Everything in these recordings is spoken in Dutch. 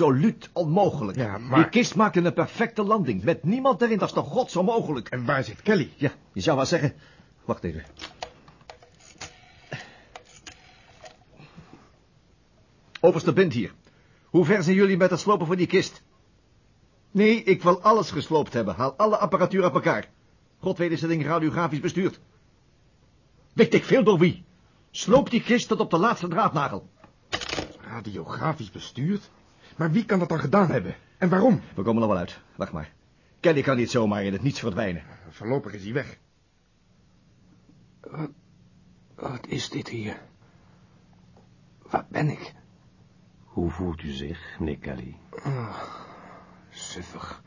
Absoluut onmogelijk. Ja, maar- Die kist maakte een perfecte landing. Met niemand erin, dat is toch gods onmogelijk. En waar zit Kelly? Ja, je zou wel zeggen... Wacht even. Overste Bint hier. Hoe ver zijn jullie met het slopen van die kist? Nee, ik wil alles gesloopt hebben. Haal alle apparatuur uit elkaar. God weet is het ding radiografisch bestuurd. Weet ik veel door wie? Sloop die kist tot op de laatste draadnagel. Radiografisch bestuurd? Maar wie kan dat dan gedaan hebben? En waarom? We komen er wel uit. Wacht maar. Kelly kan niet zomaar in het niets verdwijnen. Voorlopig is hij weg. Wat, wat is dit hier? Waar ben ik? Hoe voelt u zich, meneer Kelly? Suffig.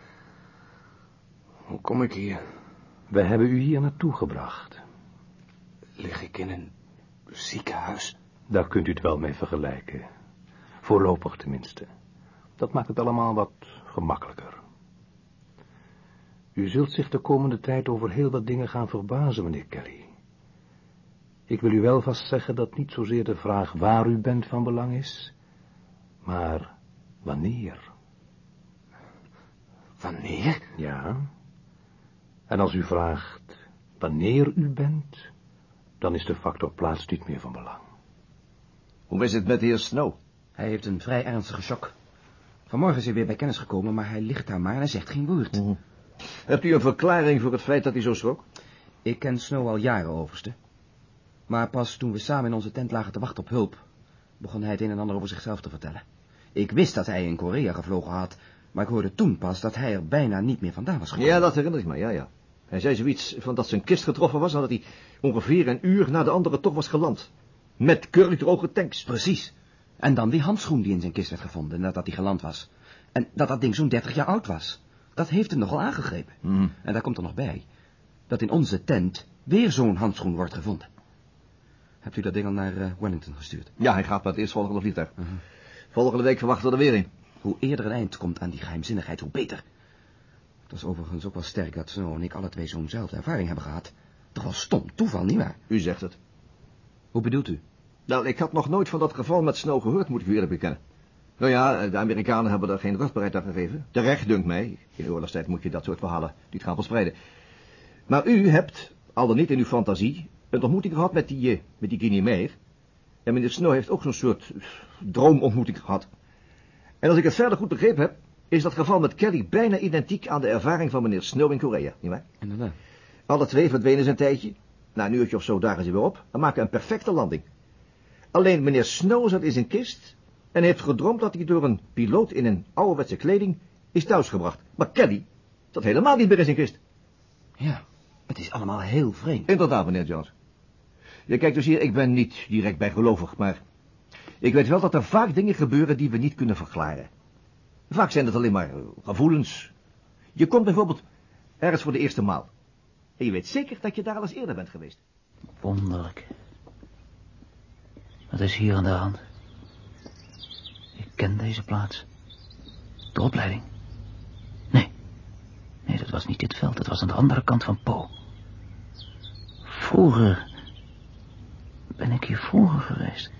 Hoe kom ik hier? We hebben u hier naartoe gebracht. Lig ik in een ziekenhuis? Daar kunt u het wel mee vergelijken. Voorlopig tenminste. Dat maakt het allemaal wat gemakkelijker. U zult zich de komende tijd over heel wat dingen gaan verbazen, meneer Kelly. Ik wil u wel vast zeggen dat niet zozeer de vraag waar u bent van belang is, maar wanneer. Wanneer? Ja. En als u vraagt wanneer u bent, dan is de factor plaats niet meer van belang. Hoe is het met de heer Snow? Hij heeft een vrij ernstige shock. Vanmorgen is hij weer bij kennis gekomen, maar hij ligt daar maar en hij zegt geen woord. Hebt u een verklaring voor het feit dat hij zo schrok? Ik ken Snow al jaren, overste. Maar pas toen we samen in onze tent lagen te wachten op hulp, begon hij het een en ander over zichzelf te vertellen. Ik wist dat hij in Korea gevlogen had, maar ik hoorde toen pas dat hij er bijna niet meer vandaan was gekomen. Ja, dat herinner ik me, ja, ja. Hij zei zoiets van dat zijn kist getroffen was en dat hij ongeveer een uur na de andere toch was geland. Met kurkdroge tanks. Precies. En dan die handschoen die in zijn kist werd gevonden nadat hij geland was. En dat dat ding zo'n 30 jaar oud was. Dat heeft hem nogal aangegrepen. Mhm. En daar komt er nog bij dat in onze tent weer zo'n handschoen wordt gevonden. Hebt u dat ding al naar eh, Wellington gestuurd? Ja, hij gaat met het eerstvolgende vliegtuig. Volgende week verwachten we er weer in. Hoe eerder een eind komt aan die geheimzinnigheid, hoe beter. Het was overigens ook wel sterk dat Snow en ik alle twee zo'nzelfde ervaring hebben gehad. Toch wel stom toeval, nietwaar? U zegt het. Hoe bedoelt u? Nou, ik had nog nooit van dat geval met Snow gehoord, moet ik u eerlijk bekennen. Nou ja, de Amerikanen hebben er geen rugbaarheid aan gegeven. Terecht, dunkt mij. In oorlogstijd moet je dat soort verhalen niet gaan verspreiden. Maar u hebt, al dan niet in uw fantasie, een ontmoeting gehad met die, eh, met die En meneer Snow heeft ook zo'n soort eh, droomontmoeting gehad. En als ik het verder goed begrepen heb, is dat geval met Kelly bijna identiek aan de ervaring van meneer Snow in Korea, nietwaar? Inderdaad. Alle twee verdwenen een tijdje. Na een uurtje of zo dagen ze weer op en maken een perfecte landing. Alleen meneer Snow zat in zijn kist en heeft gedroomd dat hij door een piloot in een ouderwetse kleding is thuisgebracht. Maar Kelly zat helemaal niet meer in zijn kist. Ja, het is allemaal heel vreemd. Inderdaad, meneer Jones. Je kijkt dus hier, ik ben niet direct bijgelovig, maar ik weet wel dat er vaak dingen gebeuren die we niet kunnen verklaren. Vaak zijn het alleen maar gevoelens. Je komt bijvoorbeeld ergens voor de eerste maal. En je weet zeker dat je daar al eens eerder bent geweest. Wonderlijk. Wat is hier aan de hand? Ik ken deze plaats. De opleiding. Nee. Nee, dat was niet dit veld. Dat was aan de andere kant van Po. Vroeger... Ben ik hier vroeger geweest?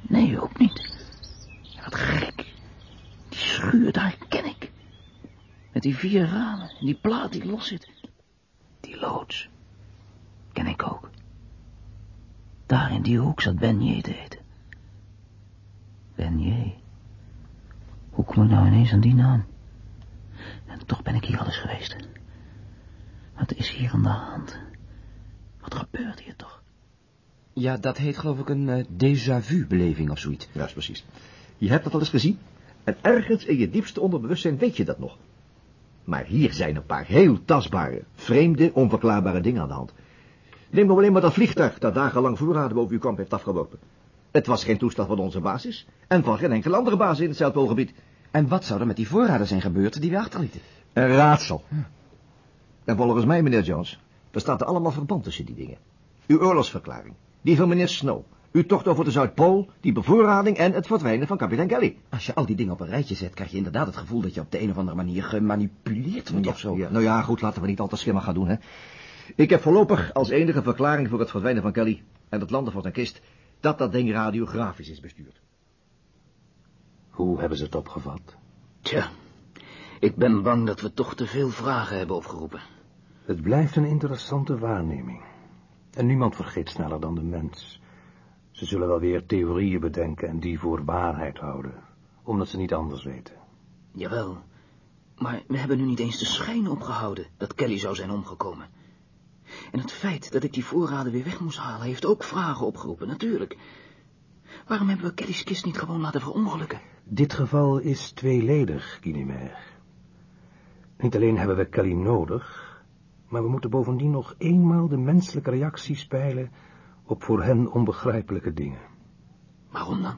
Nee, ook niet. Wat gek. Die schuur, daar ken ik. Met die vier ramen en die plaat die los zit. Die loods. Ken ik ook. Daar in die hoek zat Benje te eten. Benje. Hoe kom ik nou ineens aan die naam? En toch ben ik hier al eens geweest. Wat is hier aan de hand? Wat gebeurt hier toch? Ja, dat heet geloof ik een eh, déjà vu-beleving of zoiets. Juist, precies. Je hebt dat al eens gezien. En ergens in je diepste onderbewustzijn weet je dat nog. Maar hier zijn een paar heel tastbare, vreemde, onverklaarbare dingen aan de hand. Neem nou alleen maar dat vliegtuig dat dagenlang voorraden boven uw kamp heeft afgeworpen. Het was geen toestel van onze basis en van geen enkele andere basis in het Zuidpoolgebied. En wat zou er met die voorraden zijn gebeurd die we achterlieten? Een raadsel. En volgens mij, meneer Jones, bestaat er allemaal verband tussen die dingen. Uw oorlogsverklaring, die van meneer Snow, uw tocht over de Zuidpool, die bevoorrading en het verdwijnen van kapitein Kelly. Als je al die dingen op een rijtje zet, krijg je inderdaad het gevoel dat je op de een of andere manier gemanipuleerd wordt of zo. Ja, nou ja, goed, laten we niet al te schimmig gaan doen, hè. Ik heb voorlopig als enige verklaring voor het verdwijnen van Kelly en het landen van zijn kist, dat dat ding radiografisch is bestuurd. Hoe hebben ze het opgevat? Tja, ik ben bang dat we toch te veel vragen hebben opgeroepen. Het blijft een interessante waarneming. En niemand vergeet sneller dan de mens. Ze zullen wel weer theorieën bedenken en die voor waarheid houden, omdat ze niet anders weten. Jawel, maar we hebben nu niet eens de schijn opgehouden dat Kelly zou zijn omgekomen. En het feit dat ik die voorraden weer weg moest halen, heeft ook vragen opgeroepen, natuurlijk. Waarom hebben we Kelly's kist niet gewoon laten verongelukken? Dit geval is tweeledig, Guinevere. Niet alleen hebben we Kelly nodig, maar we moeten bovendien nog eenmaal de menselijke reacties peilen op voor hen onbegrijpelijke dingen. Waarom dan?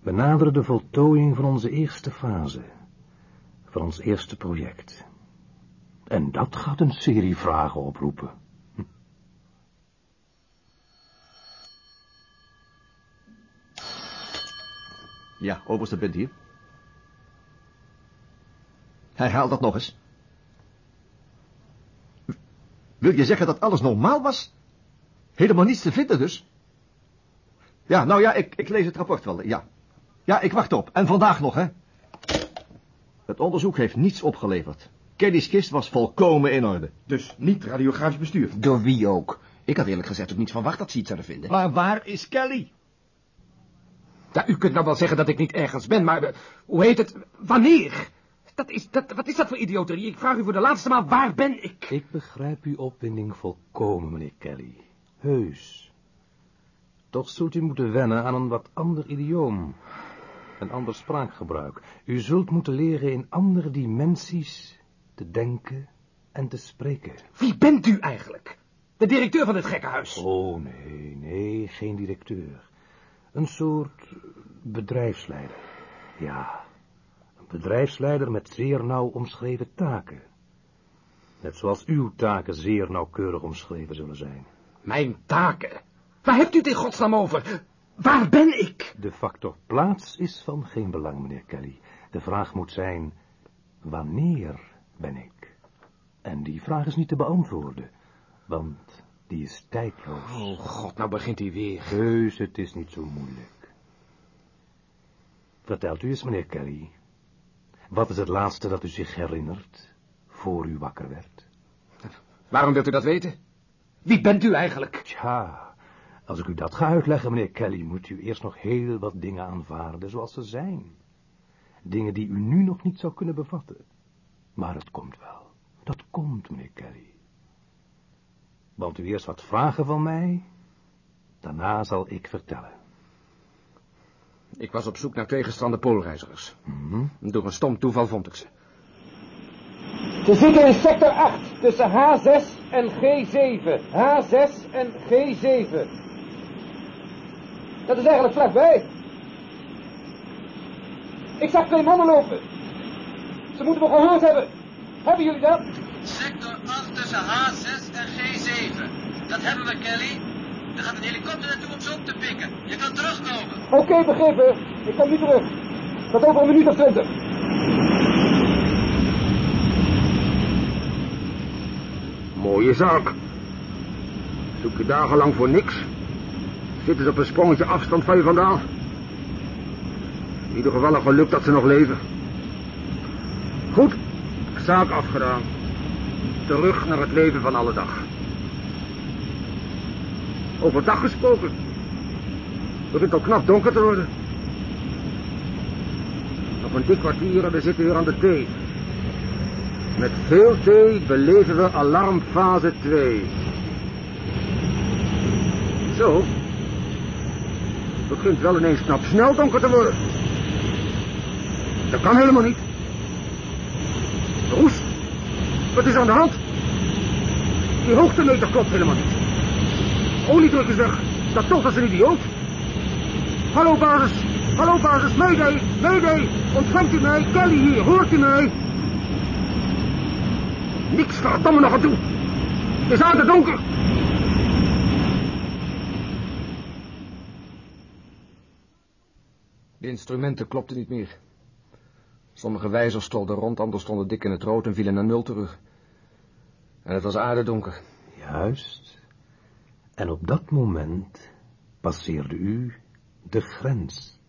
We naderen de voltooiing van onze eerste fase, van ons eerste project. En dat gaat een serie vragen oproepen. Hm. Ja, overste bent hier. Herhaal dat nog eens. Wil je zeggen dat alles normaal was? Helemaal niets te vinden dus? Ja, nou ja, ik, ik lees het rapport wel, ja. Ja, ik wacht op. En vandaag nog, hè? Het onderzoek heeft niets opgeleverd. Kelly's kist was volkomen in orde. Dus niet radiografisch bestuurd. Door wie ook? Ik had eerlijk gezegd ook niet verwacht dat ze iets zouden vinden. Maar waar is Kelly? Ja, u kunt nou wel zeggen dat ik niet ergens ben, maar eh, hoe heet het? Wanneer? Dat is, dat, wat is dat voor idioterie? Ik vraag u voor de laatste maal, waar ben ik? Ik begrijp uw opwinding volkomen, meneer Kelly. Heus. Toch zult u moeten wennen aan een wat ander idioom. Een ander spraakgebruik. U zult moeten leren in andere dimensies te denken en te spreken. Wie bent u eigenlijk? De directeur van dit gekkenhuis. Oh, nee, nee, geen directeur. Een soort bedrijfsleider. Ja, een bedrijfsleider met zeer nauw omschreven taken. Net zoals uw taken zeer nauwkeurig omschreven zullen zijn. Mijn taken? Waar hebt u het in godsnaam over? Waar ben ik? De factor plaats is van geen belang, meneer Kelly. De vraag moet zijn, wanneer ben ik? En die vraag is niet te beantwoorden, want die is tijdloos. Oh god, nou begint hij weer. Heus, het is niet zo moeilijk. Vertelt u eens, meneer Kelly, wat is het laatste dat u zich herinnert, voor u wakker werd? Waarom wilt u dat weten? Wie bent u eigenlijk? Tja, als ik u dat ga uitleggen, meneer Kelly, moet u eerst nog heel wat dingen aanvaarden zoals ze zijn. Dingen die u nu nog niet zou kunnen bevatten. Maar het komt wel. Dat komt, meneer Kelly. Want u eerst wat vragen van mij, daarna zal ik vertellen. Ik was op zoek naar twee gestrande poolreizigers. Mhm. Door een stom toeval vond ik ze. Ze zitten in sector 8, tussen H6 en G7. H6 en G7. Dat is eigenlijk vlakbij. Ik zag twee mannen lopen. Ze moeten me gehoord hebben. Hebben jullie dat? Sector 8 tussen H6 en G7. Dat hebben we, Kelly. Er gaat een helikopter naartoe om ze op te pikken. Je kan terugkomen. Oké, begrepen. Ik kom nu terug. Dat over een minuut of twintig. Mooie zaak. Zoek je dagenlang voor niks. Zitten ze op een sprongetje afstand van je vandaan. In ieder geval een geluk dat ze nog leven. Goed, zaak afgedaan. Terug naar het leven van alle dag. Overdag gesproken. Het begint al knap donker te worden. Nog een dik kwartier en we zitten weer aan de thee. Met veel thee beleven we alarmfase 2. Zo. Het begint wel ineens knap snel donker te worden. Dat kan helemaal niet. Wat is aan de hand? Die hoogtemeter klopt helemaal niet. Oliedruk is weg. Dat toch als een idioot. Hallo basis. Hallo basis. Mayday. Mayday. Ontvangt u mij? Kelly hier. Hoort u mij? Niks verdomme nog aan toe. Het is uit donker. De instrumenten klopten niet meer. Sommige wijzers stolden rond, anderen stonden dik in het rood en vielen naar nul terug. En het was aardedonker. Juist. En op dat moment passeerde u de grens.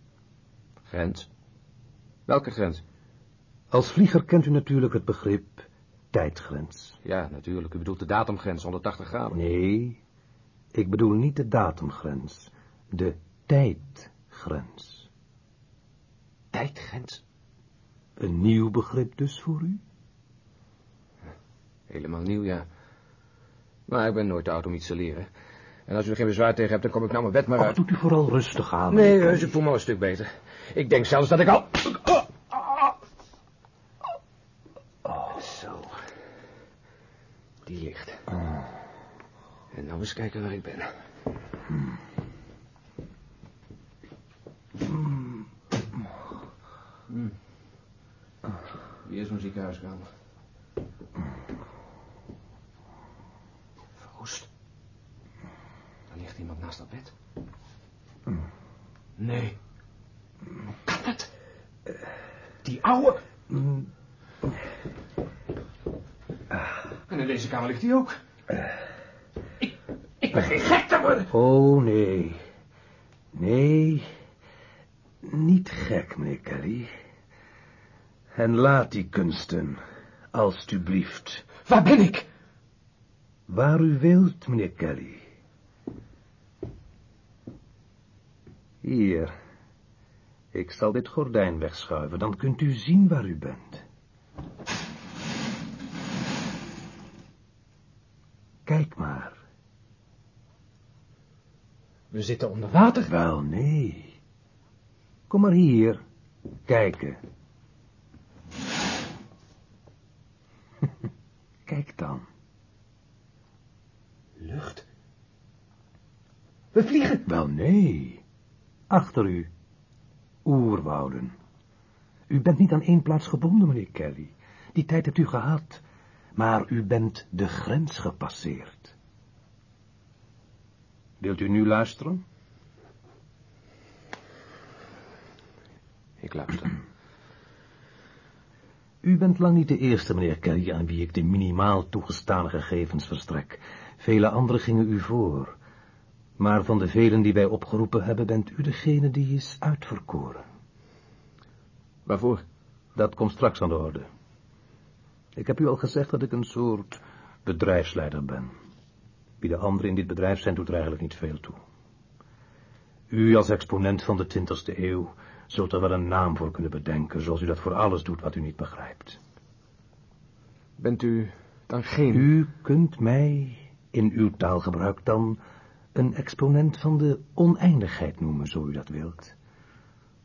Grens? Welke grens? Als vlieger kent u natuurlijk het begrip tijdgrens. Ja, natuurlijk. U bedoelt de datumgrens, 180 graden. Nee, ik bedoel niet de datumgrens, de tijdgrens. Tijdgrens? Een nieuw begrip dus voor u? Helemaal nieuw, ja. Maar ik ben nooit te oud om iets te leren. En als u er geen bezwaar tegen hebt, dan kom ik nou mijn bed maar Och, uit. doet u vooral rustig aan. Nee, ik voel me al een stuk beter. Ik denk zelfs dat ik al... Oh, zo. Die ligt. En nou eens kijken waar ik ben. Hmm. Is mijn ziekenhuiskamer. Verwoest. Er ligt iemand naast dat bed. Nee. Hoe kan het? Die ouwe. En in deze kamer ligt hij ook. Ik, ik ben geen gek te worden. Oh, nee. Nee, niet gek, meneer Kelly. En laat die kunsten, alstublieft. Waar ben ik? Waar u wilt, meneer Kelly. Hier. Ik zal dit gordijn wegschuiven, dan kunt u zien waar u bent. Kijk maar. We zitten onder water. Wel, nee. Kom maar hier, kijken. Kijk dan. Lucht. We vliegen. Wel, nee. Achter u. Oerwouden. U bent niet aan één plaats gebonden, meneer Kelly. Die tijd hebt u gehad. Maar u bent de grens gepasseerd. Wilt u nu luisteren? Ik luister. U bent lang niet de eerste, meneer Kelly, aan wie ik de minimaal toegestane gegevens verstrek. Vele anderen gingen u voor. Maar van de velen die wij opgeroepen hebben, bent u degene die is uitverkoren. Waarvoor? Dat komt straks aan de orde. Ik heb u al gezegd dat ik een soort bedrijfsleider ben. Wie de anderen in dit bedrijf zijn, doet er eigenlijk niet veel toe. U als exponent van de twintigste eeuw zult er wel een naam voor kunnen bedenken, zoals u dat voor alles doet wat u niet begrijpt. Bent u dan geen... U kunt mij in uw taalgebruik dan een exponent van de oneindigheid noemen, zo u dat wilt.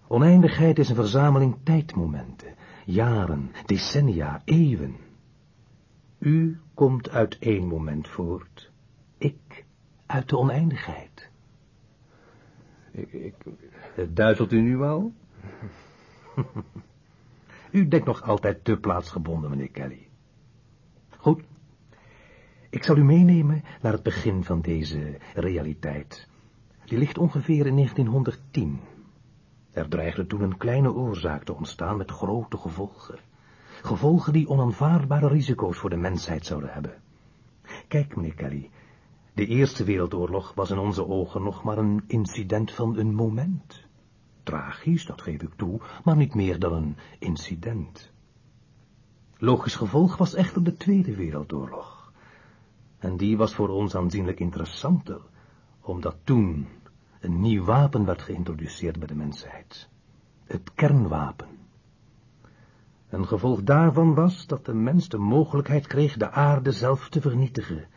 Oneindigheid is een verzameling tijdmomenten, jaren, decennia, eeuwen. U komt uit één moment voort, ik uit de oneindigheid. Ik, ik, duizelt u nu al? u denkt nog altijd te plaatsgebonden, meneer Kelly. Goed. Ik zal u meenemen naar het begin van deze realiteit. Die ligt ongeveer in 1910. Er dreigde toen een kleine oorzaak te ontstaan met grote gevolgen. Gevolgen die onaanvaardbare risico's voor de mensheid zouden hebben. Kijk, meneer Kelly, de Eerste Wereldoorlog was in onze ogen nog maar een incident van een moment. Tragisch, dat geef ik toe, maar niet meer dan een incident. Logisch gevolg was echter de Tweede Wereldoorlog. En die was voor ons aanzienlijk interessanter, omdat toen een nieuw wapen werd geïntroduceerd bij de mensheid. Het kernwapen. Een gevolg daarvan was dat de mens de mogelijkheid kreeg de aarde zelf te vernietigen,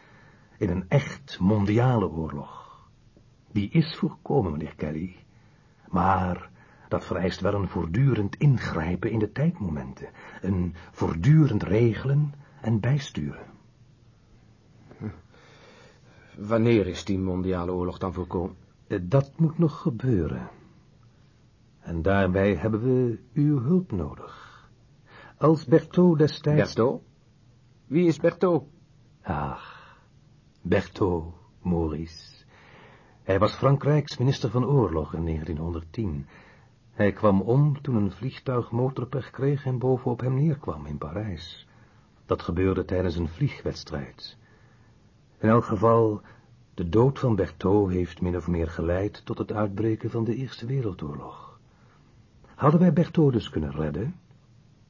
in een echt mondiale oorlog. Die is voorkomen, meneer Kelly, maar dat vereist wel een voortdurend ingrijpen in de tijdmomenten, een voortdurend regelen en bijsturen. Wanneer is die mondiale oorlog dan voorkomen? Eh, Dat moet nog gebeuren. En daarbij hebben we uw hulp nodig. Als Berthaud destijds... Berthaud? Wie is Berthaud? Ach, Berthaud, Maurice. Hij was Frankrijks minister van Oorlog in 1910. Hij kwam om toen een vliegtuig motorpech kreeg en bovenop hem neerkwam in Parijs. Dat gebeurde tijdens een vliegwedstrijd. In elk geval, de dood van Berthaud heeft min of meer geleid tot het uitbreken van de Eerste Wereldoorlog. Hadden wij Berthaud dus kunnen redden,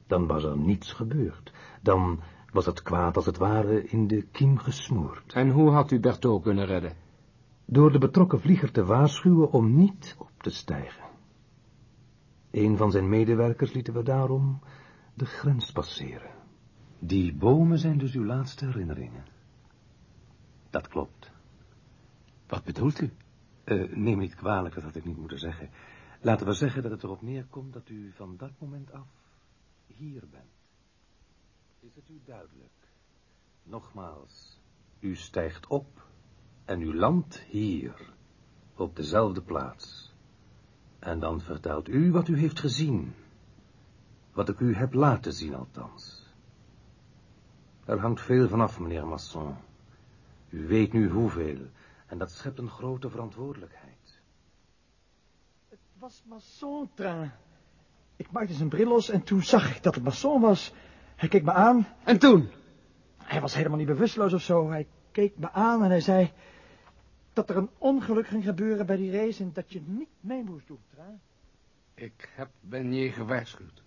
dan was er niets gebeurd. Dan was het kwaad als het ware in de kiem gesmoord. En hoe had u Berthaud kunnen redden? Door de betrokken vlieger te waarschuwen om niet op te stijgen. Een van zijn medewerkers lieten we daarom de grens passeren. Die bomen zijn dus uw laatste herinneringen. Dat klopt. Wat bedoelt u? Uh, neem niet kwalijk, dat had ik niet moeten zeggen. Laten we zeggen dat het erop neerkomt dat u van dat moment af hier bent. Is het u duidelijk? Nogmaals, u stijgt op en u landt hier, op dezelfde plaats. En dan vertelt u wat u heeft gezien. Wat ik u heb laten zien althans. Er hangt veel vanaf, meneer Masson. U weet nu hoeveel, en dat schept een grote verantwoordelijkheid. Het was Masson, Train. Ik maakte zijn bril los en toen zag ik dat het Masson was. Hij keek me aan. En toen? Hij was helemaal niet bewusteloos of zo. Hij keek me aan en hij zei dat er een ongeluk ging gebeuren bij die race en dat je niet mee moest doen, Train. Ik heb Benier gewaarschuwd.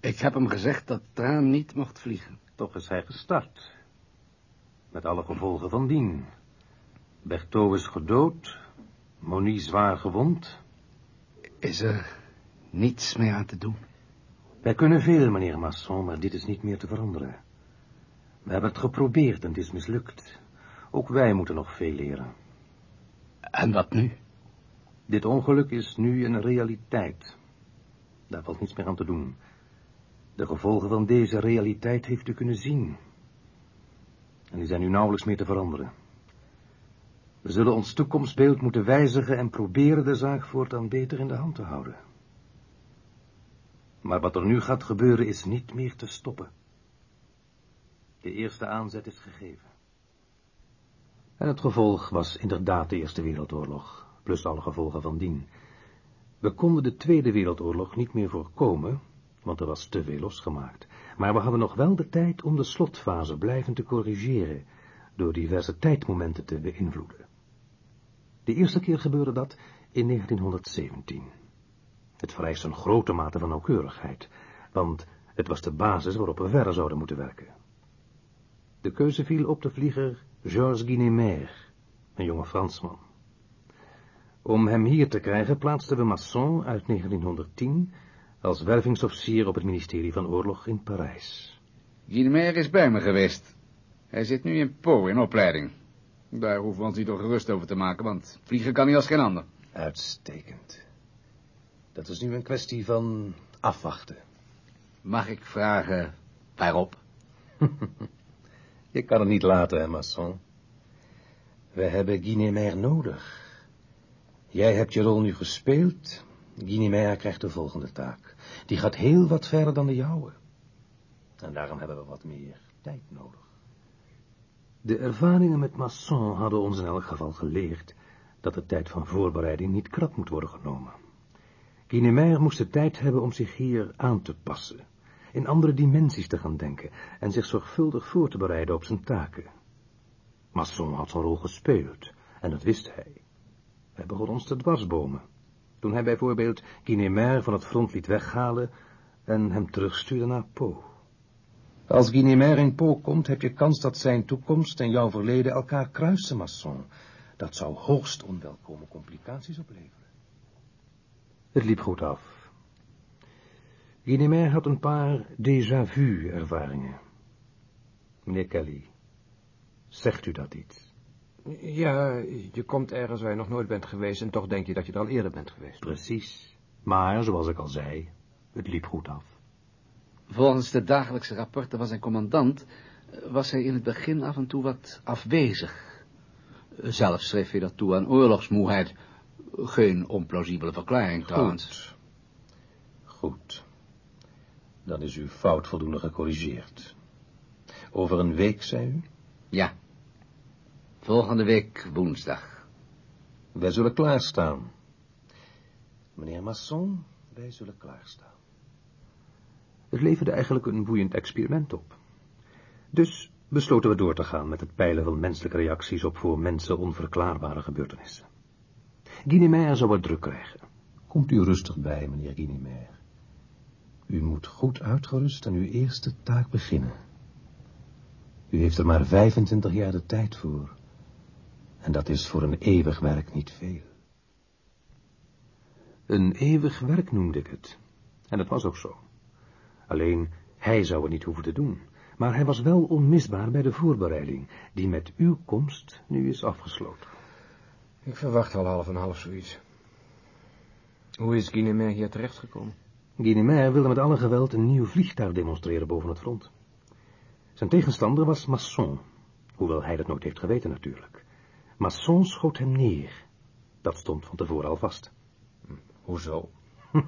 Ik heb hem gezegd dat Traan niet mocht vliegen. Toch is hij gestart. Met alle gevolgen van dien. Berthaud is gedood, Monique zwaar gewond. Is er niets meer aan te doen? Wij kunnen veel, meneer Masson, maar dit is niet meer te veranderen. We hebben het geprobeerd en het is mislukt. Ook wij moeten nog veel leren. En wat nu? Dit ongeluk is nu een realiteit. Daar valt niets meer aan te doen. De gevolgen van deze realiteit heeft u kunnen zien. En die zijn nu nauwelijks meer te veranderen. We zullen ons toekomstbeeld moeten wijzigen en proberen de zaak voortaan beter in de hand te houden. Maar wat er nu gaat gebeuren is niet meer te stoppen. De eerste aanzet is gegeven. En het gevolg was inderdaad de Eerste Wereldoorlog, plus alle gevolgen van dien. We konden de Tweede Wereldoorlog niet meer voorkomen, want er was te veel losgemaakt. Maar we hadden nog wel de tijd om de slotfase blijvend te corrigeren, door diverse tijdmomenten te beïnvloeden. De eerste keer gebeurde dat in 1917. Het vereist een grote mate van nauwkeurigheid, want het was de basis waarop we verder zouden moeten werken. De keuze viel op de vlieger Georges Guinemer, een jonge Fransman. Om hem hier te krijgen plaatsten we Masson uit 1910 als wervingsofficier op het ministerie van Oorlog in Parijs. Guinemer is bij me geweest. Hij zit nu in Po in opleiding. Daar hoeven we ons niet door gerust over te maken, want vliegen kan hij als geen ander. Uitstekend. Dat is nu een kwestie van afwachten. Mag ik vragen waarop? Je kan het niet laten, hè, Masson. We hebben Guinemer nodig. Jij hebt je rol nu gespeeld. Guinemer krijgt de volgende taak. Die gaat heel wat verder dan de jouwe. En daarom hebben we wat meer tijd nodig. De ervaringen met Masson hadden ons in elk geval geleerd dat de tijd van voorbereiding niet krap moet worden genomen. Guinemer moest de tijd hebben om zich hier aan te passen, in andere dimensies te gaan denken en zich zorgvuldig voor te bereiden op zijn taken. Masson had zijn rol gespeeld, en dat wist hij. Hij begon ons te dwarsbomen, toen hij bijvoorbeeld Guinemer van het front liet weghalen en hem terugstuurde naar Po. Als Guinemer in Po komt, heb je kans dat zijn toekomst en jouw verleden elkaar kruisen, Masson. Dat zou hoogst onwelkome complicaties opleveren. Het liep goed af. Guinemer had een paar déjà-vu-ervaringen. Meneer Kelly, zegt u dat iets? Ja, je komt ergens waar je nog nooit bent geweest en toch denk je dat je er al eerder bent geweest. Precies. Maar, zoals ik al zei, het liep goed af. Volgens de dagelijkse rapporten van zijn commandant was hij in het begin af en toe wat afwezig. Zelf schreef hij dat toe aan oorlogsmoeheid. Geen onplausibele verklaring trouwens. Goed. Goed. Dan is uw fout voldoende gecorrigeerd. Over een week, zei u? Ja. Volgende week woensdag. Wij zullen klaarstaan. Meneer Masson, wij zullen klaarstaan. Het leverde eigenlijk een boeiend experiment op. Dus besloten we door te gaan met het peilen van menselijke reacties op voor mensen onverklaarbare gebeurtenissen. Guinemer zou het druk krijgen. Komt u rustig bij, meneer Guinimer. U moet goed uitgerust aan uw eerste taak beginnen. U heeft er maar 25 jaar de tijd voor. En dat is voor een eeuwig werk niet veel. Een eeuwig werk noemde ik het. En dat was ook zo. Alleen, hij zou het niet hoeven te doen. Maar hij was wel onmisbaar bij de voorbereiding, die met uw komst nu is afgesloten. Ik verwacht al half en half zoiets. Hoe is Guinemer hier terechtgekomen? Guinemer wilde met alle geweld een nieuw vliegtuig demonstreren boven het front. Zijn tegenstander was Masson, hoewel hij dat nooit heeft geweten natuurlijk. Masson schoot hem neer. Dat stond van tevoren al vast. Hoezo?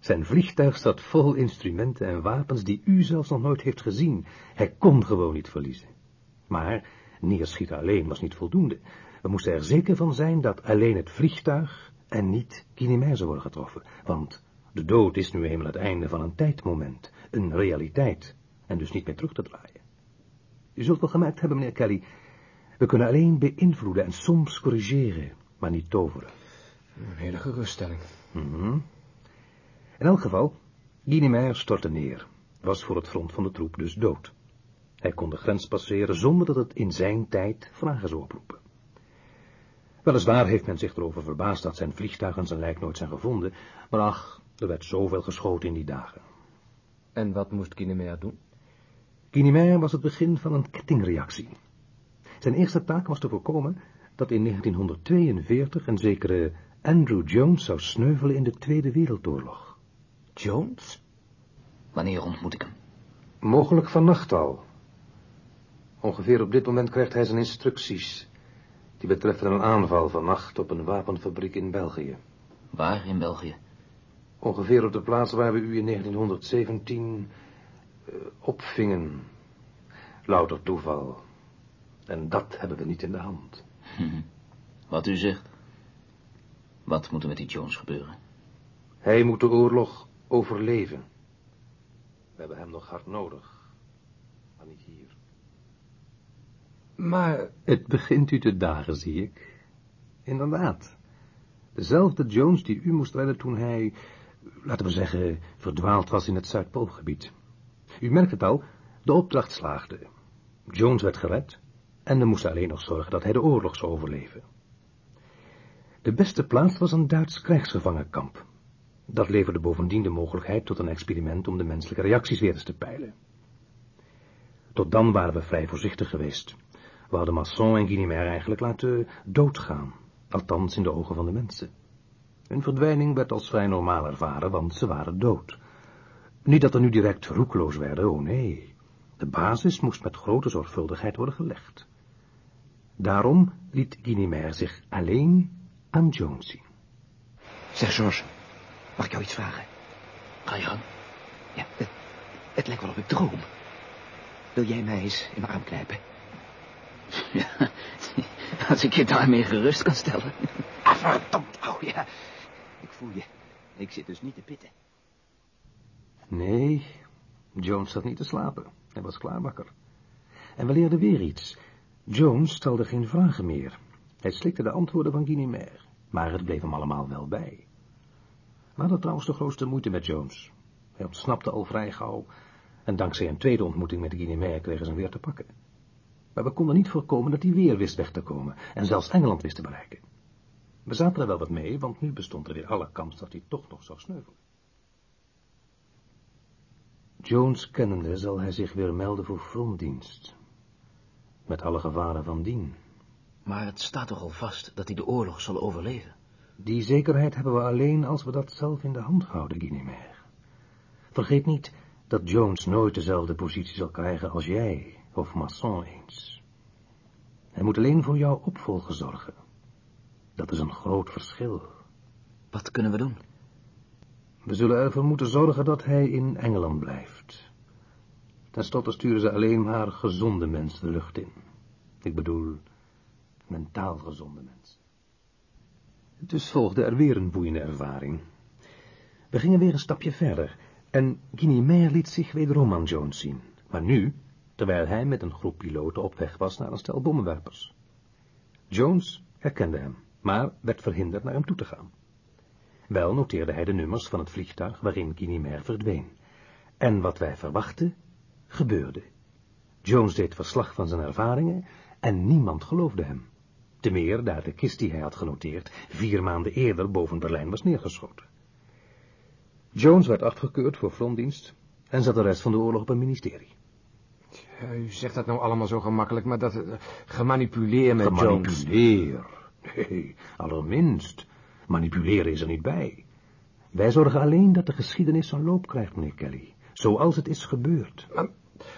Zijn vliegtuig zat vol instrumenten en wapens die u zelfs nog nooit heeft gezien. Hij kon gewoon niet verliezen. Maar neerschieten alleen was niet voldoende. We moesten er zeker van zijn dat alleen het vliegtuig en niet Guinemer zou worden getroffen. Want de dood is nu eenmaal het einde van een tijdmoment, een realiteit, en dus niet meer terug te draaien. U zult wel gemerkt hebben, meneer Kelly, we kunnen alleen beïnvloeden en soms corrigeren, maar niet toveren. Een hele geruststelling. Mhm. In elk geval, Guinemer stortte neer, was voor het front van de troep dus dood. Hij kon de grens passeren zonder dat het in zijn tijd vragen zou oproepen. Weliswaar heeft men zich erover verbaasd dat zijn vliegtuig en zijn lijk nooit zijn gevonden, maar ach, er werd zoveel geschoten in die dagen. En wat moest Guinemer doen? Guinemer was het begin van een kettingreactie. Zijn eerste taak was te voorkomen dat in 1942 een zekere Andrew Jones zou sneuvelen in de Tweede Wereldoorlog. Jones? Wanneer ontmoet ik hem? Mogelijk vannacht al. Ongeveer op dit moment krijgt hij zijn instructies. Die betreffen een aanval vannacht op een wapenfabriek in België. Waar in België? Ongeveer op de plaats waar we u in 1917 uh, opvingen. Louter toeval. En dat hebben we niet in de hand. Wat u zegt. Wat moet er met die Jones gebeuren? Hij moet de oorlog overleven. We hebben hem nog hard nodig. Maar niet hier. Maar het begint u te dagen, zie ik. Inderdaad. Dezelfde Jones die u moest redden toen hij, laten we zeggen, verdwaald was in het Zuidpoolgebied. U merkt het al, de opdracht slaagde. Jones werd gered en we moesten alleen nog zorgen dat hij de oorlog zou overleven. De beste plaats was een Duits krijgsgevangenkamp. Dat leverde bovendien de mogelijkheid tot een experiment om de menselijke reacties weer eens te peilen. Tot dan waren we vrij voorzichtig geweest. We hadden Masson en Guinemer eigenlijk laten doodgaan, althans in de ogen van de mensen. Hun verdwijning werd als vrij normaal ervaren, want ze waren dood. Niet dat er nu direct roekeloos werden, oh nee. De basis moest met grote zorgvuldigheid worden gelegd. Daarom liet Guinemer zich alleen aan Jones zien. Zeg, George, mag ik jou iets vragen? Ga je gang. Ja, het, het lijkt wel of ik droom. Wil jij mij eens in mijn arm knijpen? Ja, als ik je daarmee gerust kan stellen. Ah, verdomd, oh ja. Ik voel je. Ik zit dus niet te pitten. Nee, Jones zat niet te slapen. Hij was klaar wakker. En we leerden weer iets. Jones stelde geen vragen meer. Hij slikte de antwoorden van Guinemer, maar het bleef hem allemaal wel bij. We hadden trouwens de grootste moeite met Jones. Hij ontsnapte al vrij gauw, en dankzij een tweede ontmoeting met Guinemer kregen ze hem weer te pakken. Maar we konden niet voorkomen dat hij weer wist weg te komen, en zelfs Engeland wist te bereiken. We zaten er wel wat mee, want nu bestond er weer alle kans dat hij toch nog zou sneuvelen. Jones kennende zal hij zich weer melden voor frontdienst. Met alle gevaren van dien. Maar het staat toch al vast dat hij de oorlog zal overleven? Die zekerheid hebben we alleen als we dat zelf in de hand houden, Guinemer. Vergeet niet dat Jones nooit dezelfde positie zal krijgen als jij of Masson eens. Hij moet alleen voor jouw opvolger zorgen. Dat is een groot verschil. Wat kunnen we doen? We zullen ervoor moeten zorgen dat hij in Engeland blijft. Ten slotte sturen ze alleen maar gezonde mensen de lucht in. Ik bedoel, mentaal gezonde mensen. Dus volgde er weer een boeiende ervaring. We gingen weer een stapje verder, en Guinea liet zich wederom aan Jones zien, maar nu, terwijl hij met een groep piloten op weg was naar een stel bommenwerpers. Jones herkende hem maar werd verhinderd naar hem toe te gaan. Wel noteerde hij de nummers van het vliegtuig waarin Guinea verdween. En wat wij verwachten, gebeurde. Jones deed verslag van zijn ervaringen en niemand geloofde hem. Te meer daar de kist die hij had genoteerd vier maanden eerder boven Berlijn was neergeschoten. Jones werd afgekeurd voor frontdienst en zat de rest van de oorlog op een ministerie. U zegt dat nou allemaal zo gemakkelijk, maar dat uh, gemanipuleer met Jones... Gemanipuleer? Nee, allerminst. Manipuleren is er niet bij. Wij zorgen alleen dat de geschiedenis zijn loop krijgt, meneer Kelly. Zoals het is gebeurd. Maar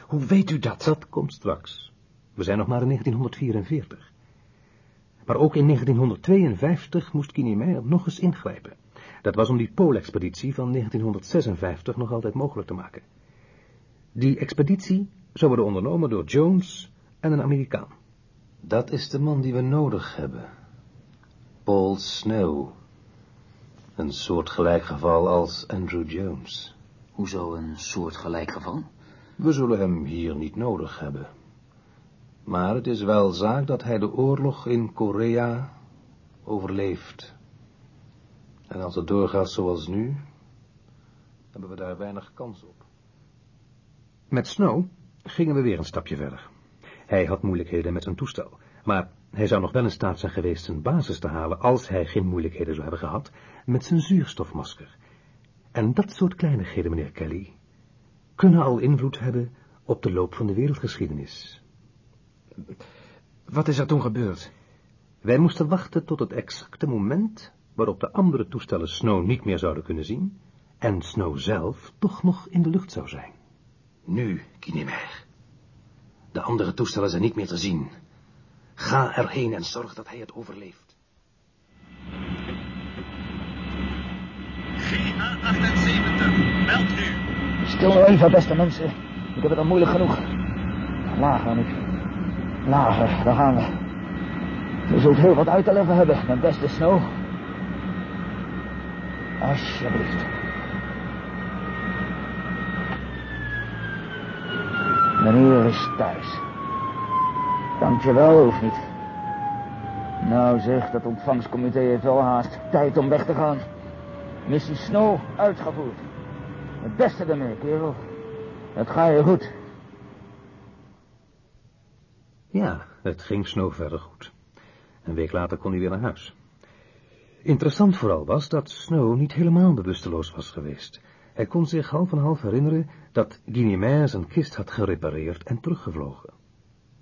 hoe weet u dat? Dat komt straks. We zijn nog maar in 1944. Maar ook in 1952 moest Kinemeyer nog eens ingrijpen. Dat was om die Poolexpeditie van 1956 nog altijd mogelijk te maken. Die expeditie zou worden ondernomen door Jones en een Amerikaan. Dat is de man die we nodig hebben. Paul Snow. Een soortgelijk geval als Andrew Jones. Hoezo een soortgelijk geval? We zullen hem hier niet nodig hebben. Maar het is wel zaak dat hij de oorlog in Korea overleeft. En als het doorgaat zoals nu, hebben we daar weinig kans op. Met Snow gingen we weer een stapje verder. Hij had moeilijkheden met zijn toestel, maar hij zou nog wel in staat zijn geweest zijn basis te halen als hij geen moeilijkheden zou hebben gehad met zijn zuurstofmasker. En dat soort kleinigheden, meneer Kelly, kunnen al invloed hebben op de loop van de wereldgeschiedenis. Wat is er toen gebeurd? Wij moesten wachten tot het exacte moment waarop de andere toestellen Snow niet meer zouden kunnen zien en Snow zelf toch nog in de lucht zou zijn. Nu, Kinemer. De andere toestellen zijn niet meer te zien. Ga erheen en zorg dat hij het overleeft. GA78, meld u. Stil nou even, beste mensen. Ik heb het al moeilijk genoeg. Lager nu. Lager, daar gaan we. Je zult heel wat uit te leggen hebben, mijn beste Snow. Alsjeblieft. Meneer is thuis. Dankjewel, of niet? Nou zeg, dat ontvangstcomité heeft wel haast. Tijd om weg te gaan. Missie Snow uitgevoerd. Het beste ermee, kerel. Het gaat je goed. Ja, het ging Snow verder goed. Een week later kon hij weer naar huis. Interessant vooral was dat Snow niet helemaal bewusteloos was geweest. Hij kon zich half en half herinneren dat Guinea zijn kist had gerepareerd en teruggevlogen.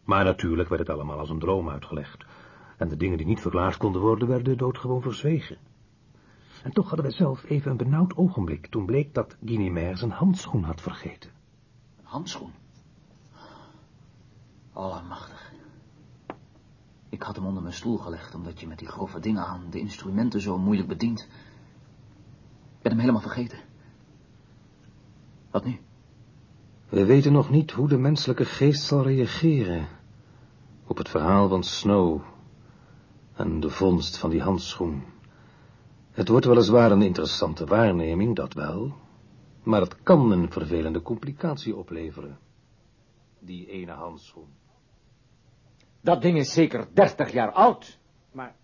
Maar natuurlijk werd het allemaal als een droom uitgelegd. En de dingen die niet verklaard konden worden, werden doodgewoon verzwegen. En toch hadden wij zelf even een benauwd ogenblik, toen bleek dat Guinea zijn handschoen had vergeten. Een handschoen? Allemachtig. Ik had hem onder mijn stoel gelegd, omdat je met die grove dingen aan de instrumenten zo moeilijk bedient. Ik ben hem helemaal vergeten. Wat nu? We weten nog niet hoe de menselijke geest zal reageren op het verhaal van Snow en de vondst van die handschoen. Het wordt weliswaar een interessante waarneming, dat wel, maar het kan een vervelende complicatie opleveren. Die ene handschoen. Dat ding is zeker dertig jaar oud. Maar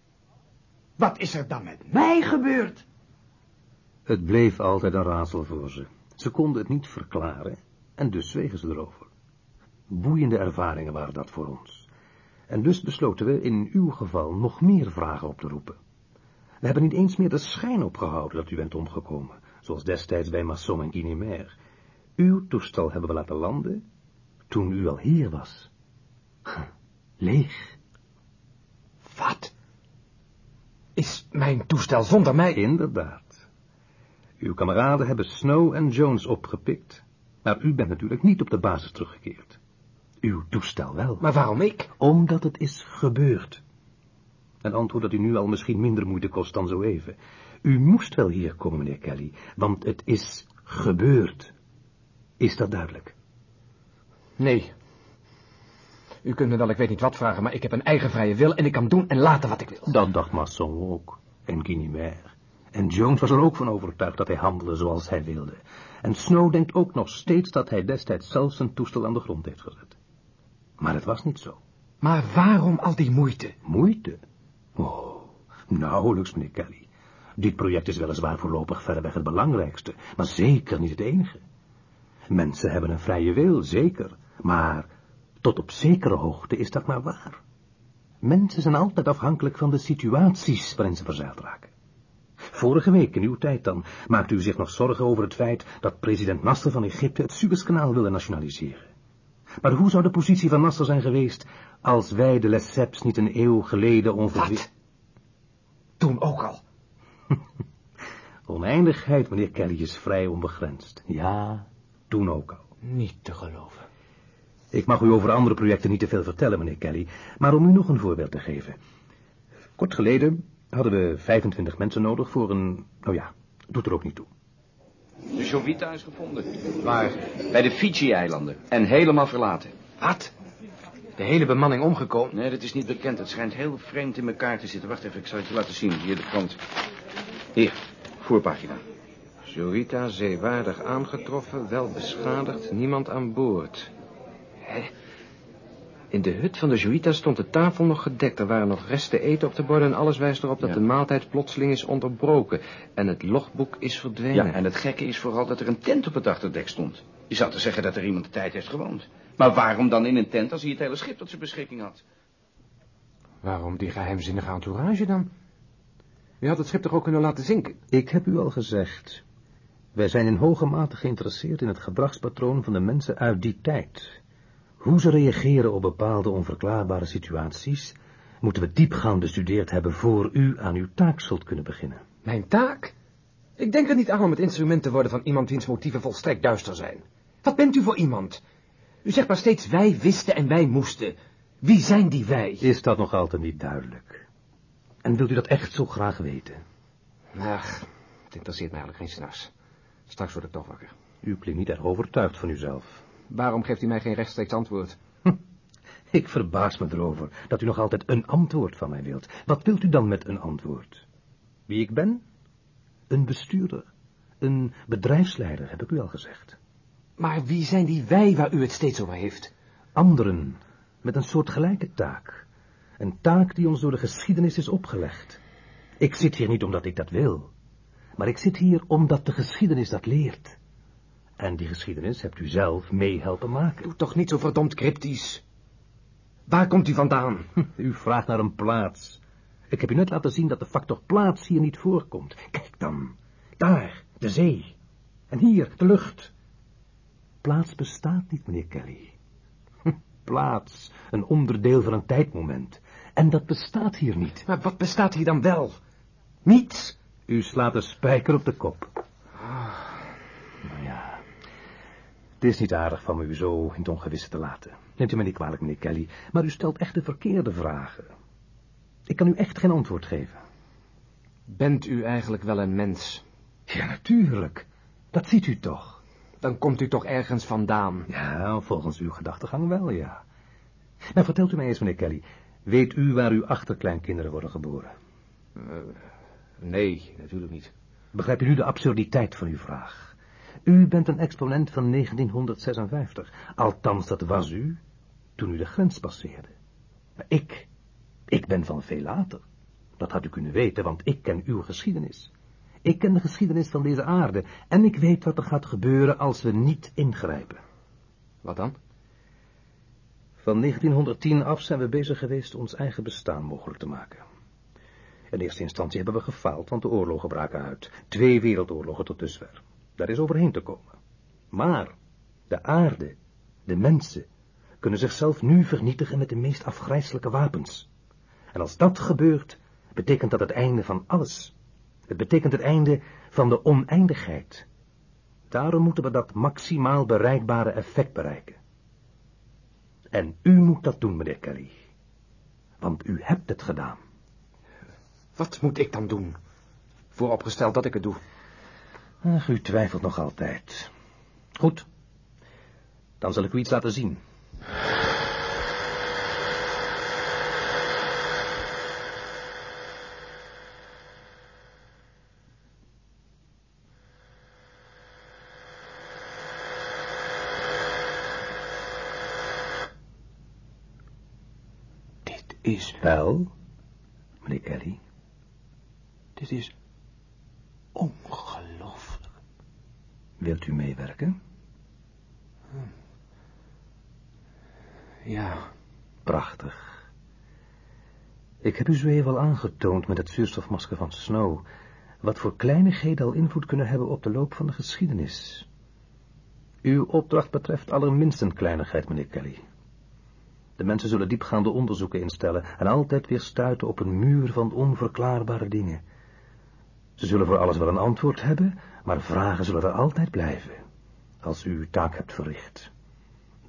wat is er dan met mij gebeurd? Het bleef altijd een raadsel voor ze. Ze konden het niet verklaren en dus zwegen ze erover. Boeiende ervaringen waren dat voor ons. En dus besloten we in uw geval nog meer vragen op te roepen. We hebben niet eens meer de schijn opgehouden dat u bent omgekomen, zoals destijds bij Masson en Guinemer. Uw toestel hebben we laten landen toen u al hier was. Leeg. Wat? Is mijn toestel zonder mij? Inderdaad. Uw kameraden hebben Snow en Jones opgepikt, maar u bent natuurlijk niet op de basis teruggekeerd. Uw toestel wel. Maar waarom ik? Omdat het is gebeurd. Een antwoord dat u nu al misschien minder moeite kost dan zo even. U moest wel hier komen, meneer Kelly, want het is gebeurd. Is dat duidelijk? Nee. U kunt me wel ik weet niet wat vragen, maar ik heb een eigen vrije wil en ik kan doen en laten wat ik wil. Dat dacht Masson ook. En Guinevere. En Jones was er ook van overtuigd dat hij handelde zoals hij wilde. En Snow denkt ook nog steeds dat hij destijds zelf zijn toestel aan de grond heeft gezet. Maar het was niet zo. Maar waarom al die moeite? Moeite? Oh, Nauwelijks, meneer Kelly. Dit project is weliswaar voorlopig verreweg het belangrijkste, maar zeker niet het enige. Mensen hebben een vrije wil, zeker, maar tot op zekere hoogte is dat maar waar. Mensen zijn altijd afhankelijk van de situaties waarin ze verzeild raken. Vorige week, in uw tijd dan, maakte u zich nog zorgen over het feit dat president Nasser van Egypte het Suezkanaal wilde nationaliseren. Maar hoe zou de positie van Nasser zijn geweest als wij de Lesseps niet een eeuw geleden. Wat? Toen ook al. Oneindigheid, meneer Kelly, is vrij onbegrensd. Ja, toen ook al. Niet te geloven. Ik mag u over andere projecten niet te veel vertellen, meneer Kelly, maar om u nog een voorbeeld te geven. Kort geleden hadden we 25 mensen nodig voor een... Nou ja, doet er ook niet toe. De Jovita is gevonden. Waar? Bij de Fiji-eilanden. En helemaal verlaten. Wat? De hele bemanning omgekomen? Nee, dat is niet bekend. Het schijnt heel vreemd in elkaar te zitten. Wacht even, ik zal het je laten zien. Hier de krant. Hier, voorpagina. Jovita zeewaardig aangetroffen, wel beschadigd, niemand aan boord. Hè? In de hut van de Juita stond de tafel nog gedekt. Er waren nog resten eten op de borden en alles wijst erop dat Ja. de maaltijd plotseling is onderbroken. En het logboek is verdwenen. Ja, en het gekke is vooral dat er een tent op het achterdek stond. Je zou te zeggen dat er iemand de tijd heeft gewoond. Maar waarom dan in een tent als hij het hele schip tot zijn beschikking had? Waarom die geheimzinnige entourage dan? U had het schip toch ook kunnen laten zinken? Ik heb u al gezegd. Wij zijn in hoge mate geïnteresseerd in het gedragspatroon van de mensen uit die tijd. Hoe ze reageren op bepaalde onverklaarbare situaties, moeten we diepgaand bestudeerd hebben voor u aan uw taak zult kunnen beginnen. Mijn taak? Ik denk er niet aan om het instrument te worden van iemand wiens motieven volstrekt duister zijn. Wat bent u voor iemand? U zegt maar steeds wij wisten en wij moesten. Wie zijn die wij? Is dat nog altijd niet duidelijk? En wilt u dat echt zo graag weten? Ach, het interesseert mij eigenlijk geen s'nachts. Straks word ik toch wakker. U klinkt niet erg overtuigd van uzelf. Waarom geeft u mij geen rechtstreeks antwoord? Ik verbaas me erover dat u nog altijd een antwoord van mij wilt. Wat wilt u dan met een antwoord? Wie ik ben? Een bestuurder. Een bedrijfsleider, heb ik u al gezegd. Maar wie zijn die wij waar u het steeds over heeft? Anderen, met een soort gelijke taak. Een taak die ons door de geschiedenis is opgelegd. Ik zit hier niet omdat ik dat wil, maar ik zit hier omdat de geschiedenis dat leert. En die geschiedenis hebt u zelf mee helpen maken. Doe toch niet zo verdomd cryptisch. Waar komt u vandaan? U vraagt naar een plaats. Ik heb u net laten zien dat de factor plaats hier niet voorkomt. Kijk dan, daar, de zee. En hier, de lucht. Plaats bestaat niet, meneer Kelly. Plaats, een onderdeel van een tijdmoment. En dat bestaat hier niet. Maar wat bestaat hier dan wel? Niets. U slaat de spijker op de kop. Nou ja, het is niet aardig van me u zo in het ongewisse te laten. Neemt u me niet kwalijk, meneer Kelly, maar u stelt echt de verkeerde vragen. Ik kan u echt geen antwoord geven. Bent u eigenlijk wel een mens? Ja, natuurlijk. Dat ziet u toch. Dan komt u toch ergens vandaan? Ja, volgens uw gedachtegang wel, ja. Nou, vertelt u mij eens, meneer Kelly. Weet u waar uw achterkleinkinderen worden geboren? Nee, natuurlijk niet. Begrijpt u nu de absurditeit van uw vraag? U bent een exponent van 1956. Althans, dat was u toen u de grens passeerde. Maar ik, ik ben van veel later. Dat had u kunnen weten, want ik ken uw geschiedenis. Ik ken de geschiedenis van deze aarde en ik weet wat er gaat gebeuren als we niet ingrijpen. Wat dan? Van 1910 af zijn we bezig geweest ons eigen bestaan mogelijk te maken. In eerste instantie hebben we gefaald, want de oorlogen braken uit. Twee wereldoorlogen tot dusver. Daar is overheen te komen. Maar de aarde, de mensen, kunnen zichzelf nu vernietigen met de meest afgrijselijke wapens. En als dat gebeurt, betekent dat het einde van alles. Het betekent het einde van de oneindigheid. Daarom moeten we dat maximaal bereikbare effect bereiken. En u moet dat doen, meneer Kelly. Want u hebt het gedaan. Wat moet ik dan doen? Vooropgesteld dat ik het doe. Ach, u twijfelt nog altijd. Goed. Dan zal ik u iets laten zien. Dit is... Wel, meneer Kelly, Dit is Wilt u meewerken? Ja, Prachtig. Ik heb u zo even al aangetoond met het zuurstofmasker van Snow... wat voor kleinigheden al invloed kunnen hebben op de loop van de geschiedenis. Uw opdracht betreft allerminst een kleinigheid, meneer Kelly. De mensen zullen diepgaande onderzoeken instellen... en altijd weer stuiten op een muur van onverklaarbare dingen. Ze zullen voor alles wel een antwoord hebben... maar vragen zullen er altijd blijven... als u uw taak hebt verricht.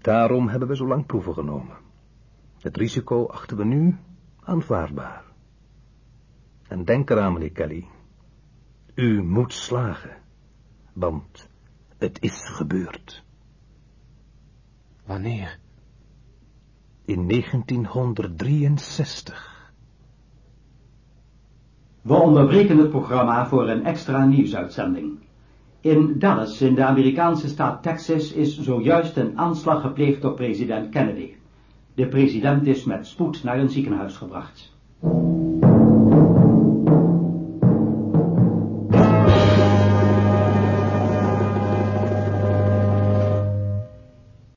Daarom hebben we zo lang proeven genomen. Het risico achten we nu aanvaardbaar. En denk eraan, meneer Kelly. U moet slagen. Want het is gebeurd. wanneer? In 1963. We onderbreken het programma voor een extra nieuwsuitzending. In Dallas, in de Amerikaanse staat Texas, is zojuist een aanslag gepleegd op president Kennedy. De president is met spoed naar een ziekenhuis gebracht.